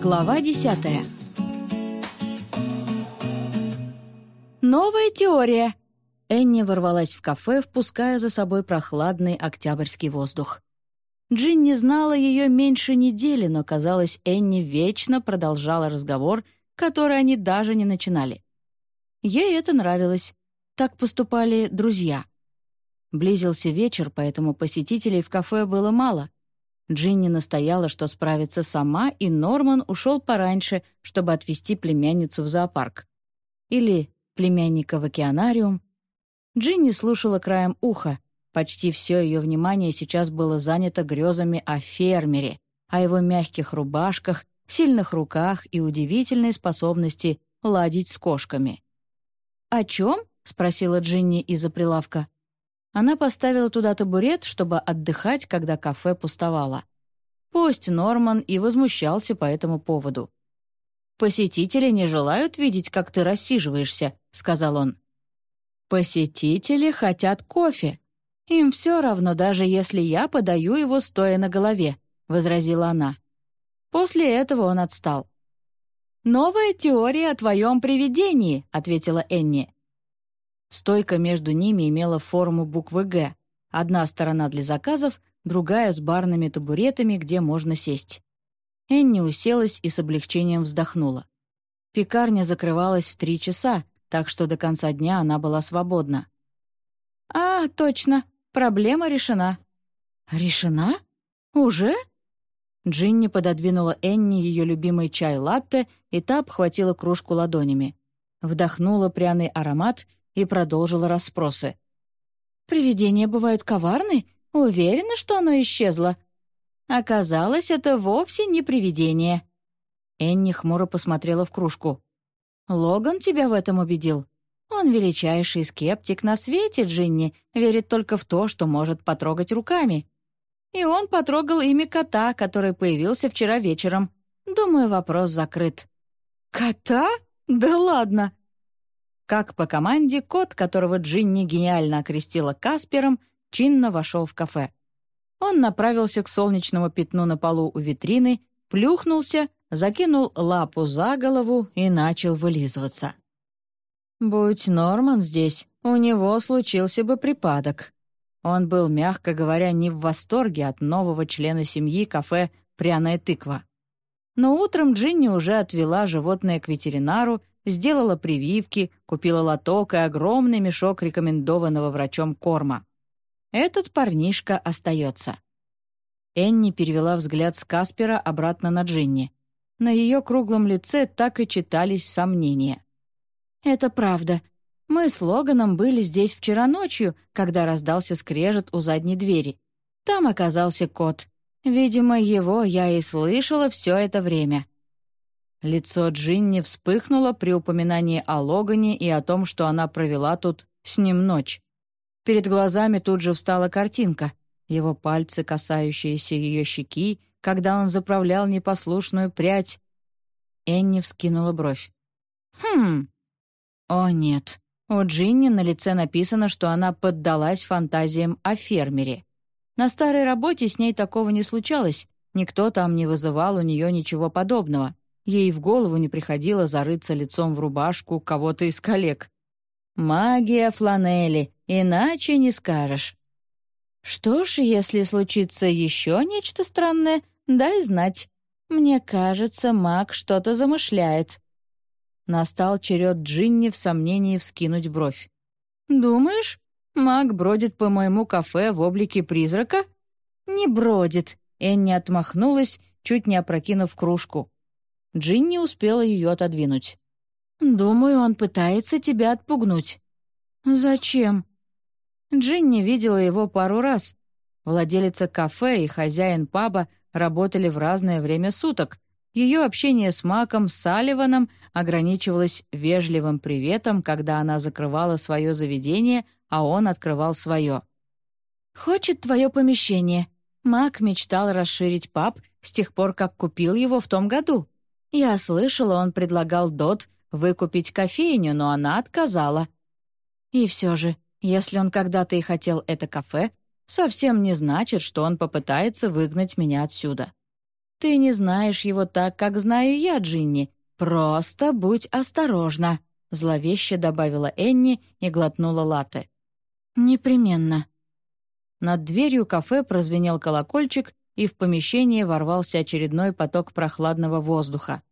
Глава десятая. «Новая теория!» Энни ворвалась в кафе, впуская за собой прохладный октябрьский воздух. Джинни знала ее меньше недели, но, казалось, Энни вечно продолжала разговор, который они даже не начинали. Ей это нравилось. Так поступали друзья. Близился вечер, поэтому посетителей в кафе было мало. Джинни настояла, что справится сама, и Норман ушел пораньше, чтобы отвезти племянницу в зоопарк. Или племянника в океанариум. Джинни слушала краем уха. Почти все ее внимание сейчас было занято грезами о фермере, о его мягких рубашках, сильных руках и удивительной способности ладить с кошками. «О чем?» — спросила Джинни из-за прилавка. Она поставила туда табурет, чтобы отдыхать, когда кафе пустовало. Пусть Норман и возмущался по этому поводу. «Посетители не желают видеть, как ты рассиживаешься», — сказал он. «Посетители хотят кофе. Им все равно, даже если я подаю его стоя на голове», — возразила она. После этого он отстал. «Новая теория о твоем привидении», — ответила Энни. Стойка между ними имела форму буквы «Г». Одна сторона для заказов, другая с барными табуретами, где можно сесть. Энни уселась и с облегчением вздохнула. Пекарня закрывалась в три часа, так что до конца дня она была свободна. «А, точно, проблема решена». «Решена? Уже?» Джинни пододвинула Энни ее любимый чай-латте, и та обхватила кружку ладонями. Вдохнула пряный аромат и продолжила расспросы. «Привидения бывают коварны? Уверена, что оно исчезло?» Оказалось, это вовсе не привидение. Энни хмуро посмотрела в кружку. «Логан тебя в этом убедил? Он величайший скептик на свете, Джинни, верит только в то, что может потрогать руками. И он потрогал имя кота, который появился вчера вечером. Думаю, вопрос закрыт». «Кота? Да ладно!» Как по команде, кот, которого Джинни гениально окрестила Каспером, чинно вошел в кафе. Он направился к солнечному пятну на полу у витрины, плюхнулся, закинул лапу за голову и начал вылизываться. Будь Норман здесь, у него случился бы припадок. Он был, мягко говоря, не в восторге от нового члена семьи кафе «Пряная тыква». Но утром Джинни уже отвела животное к ветеринару сделала прививки, купила лоток и огромный мешок рекомендованного врачом корма. Этот парнишка остается. Энни перевела взгляд с Каспера обратно на Джинни. На ее круглом лице так и читались сомнения. «Это правда. Мы с Логаном были здесь вчера ночью, когда раздался скрежет у задней двери. Там оказался кот. Видимо, его я и слышала все это время. Лицо Джинни вспыхнуло при упоминании о Логане и о том, что она провела тут с ним ночь. Перед глазами тут же встала картинка, его пальцы, касающиеся ее щеки, когда он заправлял непослушную прядь. Энни вскинула бровь. «Хм... О, нет. У Джинни на лице написано, что она поддалась фантазиям о фермере. На старой работе с ней такого не случалось, никто там не вызывал у нее ничего подобного. Ей в голову не приходило зарыться лицом в рубашку кого-то из коллег. «Магия фланели, иначе не скажешь». «Что ж, если случится еще нечто странное, дай знать. Мне кажется, маг что-то замышляет». Настал черед Джинни в сомнении вскинуть бровь. «Думаешь, маг бродит по моему кафе в облике призрака?» «Не бродит», — Энни отмахнулась, чуть не опрокинув кружку. Джинни успела ее отодвинуть. «Думаю, он пытается тебя отпугнуть». «Зачем?» Джинни видела его пару раз. Владелица кафе и хозяин паба работали в разное время суток. Ее общение с Маком Салливаном ограничивалось вежливым приветом, когда она закрывала свое заведение, а он открывал свое. «Хочет твое помещение». Мак мечтал расширить паб с тех пор, как купил его в том году. Я слышала, он предлагал Дот выкупить кофейню, но она отказала. И все же, если он когда-то и хотел это кафе, совсем не значит, что он попытается выгнать меня отсюда. Ты не знаешь его так, как знаю я, Джинни. Просто будь осторожна», — зловеще добавила Энни и глотнула латте. «Непременно». Над дверью кафе прозвенел колокольчик, и в помещение ворвался очередной поток прохладного воздуха.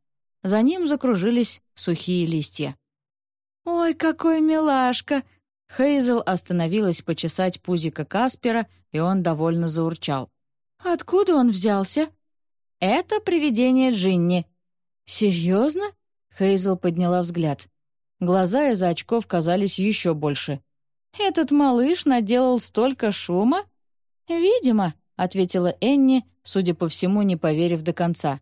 За ним закружились сухие листья. «Ой, какой милашка!» Хейзел остановилась почесать пузика Каспера, и он довольно заурчал. «Откуда он взялся?» «Это привидение Джинни». «Серьезно?» Хейзел подняла взгляд. Глаза из-за очков казались еще больше. «Этот малыш наделал столько шума?» «Видимо», — ответила Энни, судя по всему, не поверив до конца.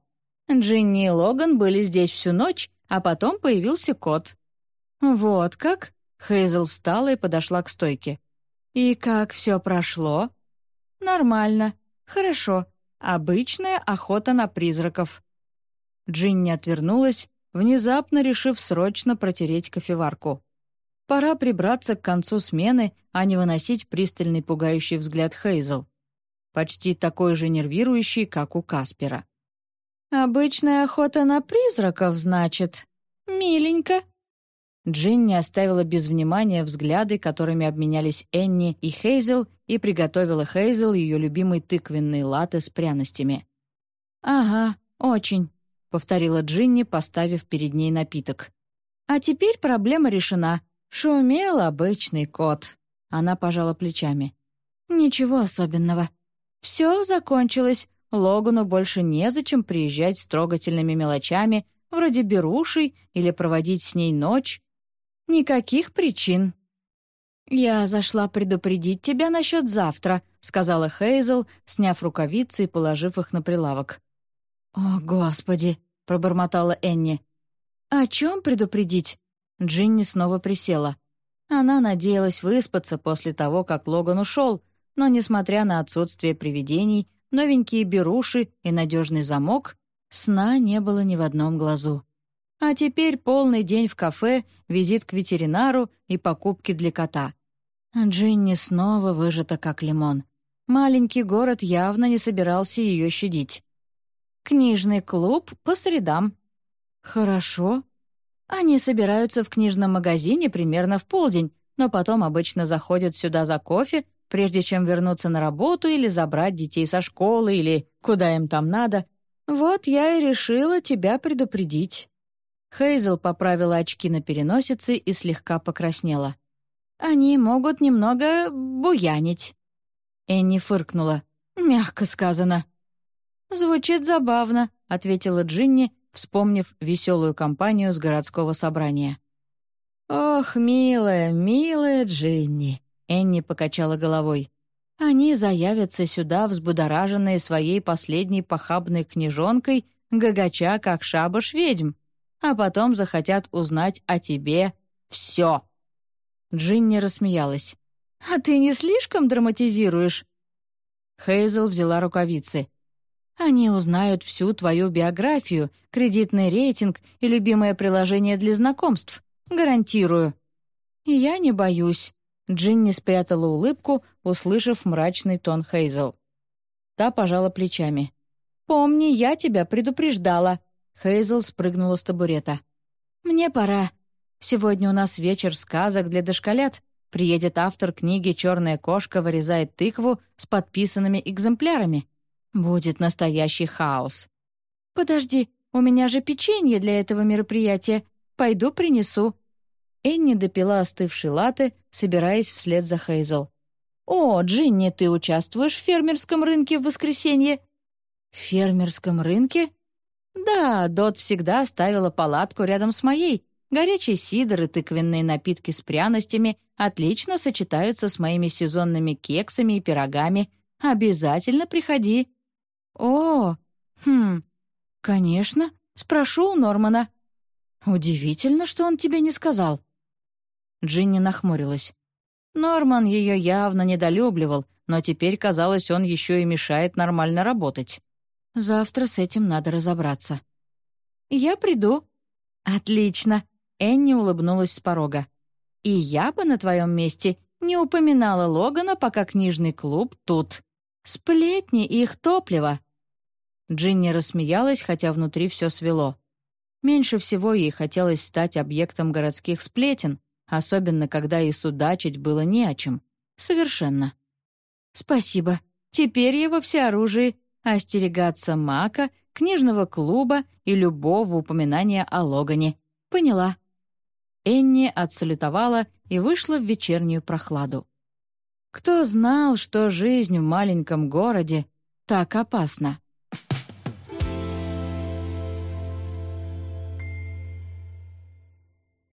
«Джинни и Логан были здесь всю ночь, а потом появился кот». «Вот как?» — Хейзел встала и подошла к стойке. «И как все прошло?» «Нормально. Хорошо. Обычная охота на призраков». Джинни отвернулась, внезапно решив срочно протереть кофеварку. Пора прибраться к концу смены, а не выносить пристальный пугающий взгляд Хейзел почти такой же нервирующий, как у Каспера. «Обычная охота на призраков, значит? Миленько». Джинни оставила без внимания взгляды, которыми обменялись Энни и Хейзел, и приготовила Хейзел ее любимый тыквенный латте с пряностями. «Ага, очень», — повторила Джинни, поставив перед ней напиток. «А теперь проблема решена. Шумел обычный кот». Она пожала плечами. «Ничего особенного. Все закончилось. Логану больше незачем приезжать с трогательными мелочами, вроде берушей или проводить с ней ночь. Никаких причин. «Я зашла предупредить тебя насчет завтра», — сказала Хейзел, сняв рукавицы и положив их на прилавок. «О, Господи!» — пробормотала Энни. «О чем предупредить?» Джинни снова присела. Она надеялась выспаться после того, как Логан ушел, но, несмотря на отсутствие привидений, новенькие беруши и надежный замок, сна не было ни в одном глазу. А теперь полный день в кафе, визит к ветеринару и покупки для кота. Джинни снова выжата как лимон. Маленький город явно не собирался ее щадить. «Книжный клуб по средам». «Хорошо». Они собираются в книжном магазине примерно в полдень, но потом обычно заходят сюда за кофе прежде чем вернуться на работу или забрать детей со школы или куда им там надо. Вот я и решила тебя предупредить». Хейзел поправила очки на переносице и слегка покраснела. «Они могут немного буянить». Энни фыркнула. «Мягко сказано». «Звучит забавно», — ответила Джинни, вспомнив веселую компанию с городского собрания. «Ох, милая, милая Джинни, Энни покачала головой. «Они заявятся сюда, взбудораженные своей последней похабной книжонкой, гагача, как шабаш ведьм, а потом захотят узнать о тебе все». Джинни рассмеялась. «А ты не слишком драматизируешь?» Хейзел взяла рукавицы. «Они узнают всю твою биографию, кредитный рейтинг и любимое приложение для знакомств. Гарантирую». «Я не боюсь», Джинни спрятала улыбку, услышав мрачный тон Хейзел. Та пожала плечами. «Помни, я тебя предупреждала». Хейзел спрыгнула с табурета. «Мне пора. Сегодня у нас вечер сказок для дошколят. Приедет автор книги «Черная кошка вырезает тыкву» с подписанными экземплярами. Будет настоящий хаос. Подожди, у меня же печенье для этого мероприятия. Пойду принесу». Энни допила остывший латте, собираясь вслед за Хейзел. «О, Джинни, ты участвуешь в фермерском рынке в воскресенье?» «В фермерском рынке?» «Да, Дот всегда ставила палатку рядом с моей. Горячий сидр и тыквенные напитки с пряностями отлично сочетаются с моими сезонными кексами и пирогами. Обязательно приходи». «О, хм, конечно, спрошу у Нормана». «Удивительно, что он тебе не сказал». Джинни нахмурилась. Норман ее явно недолюбливал, но теперь, казалось, он еще и мешает нормально работать. Завтра с этим надо разобраться. «Я приду». «Отлично!» — Энни улыбнулась с порога. «И я бы на твоем месте не упоминала Логана, пока книжный клуб тут. Сплетни — их топливо». Джинни рассмеялась, хотя внутри все свело. Меньше всего ей хотелось стать объектом городских сплетен, особенно когда и судачить было не о чем. Совершенно. «Спасибо. Теперь я во всеоружии. Остерегаться мака, книжного клуба и любого упоминания о Логане. Поняла». Энни отсалютовала и вышла в вечернюю прохладу. Кто знал, что жизнь в маленьком городе так опасна?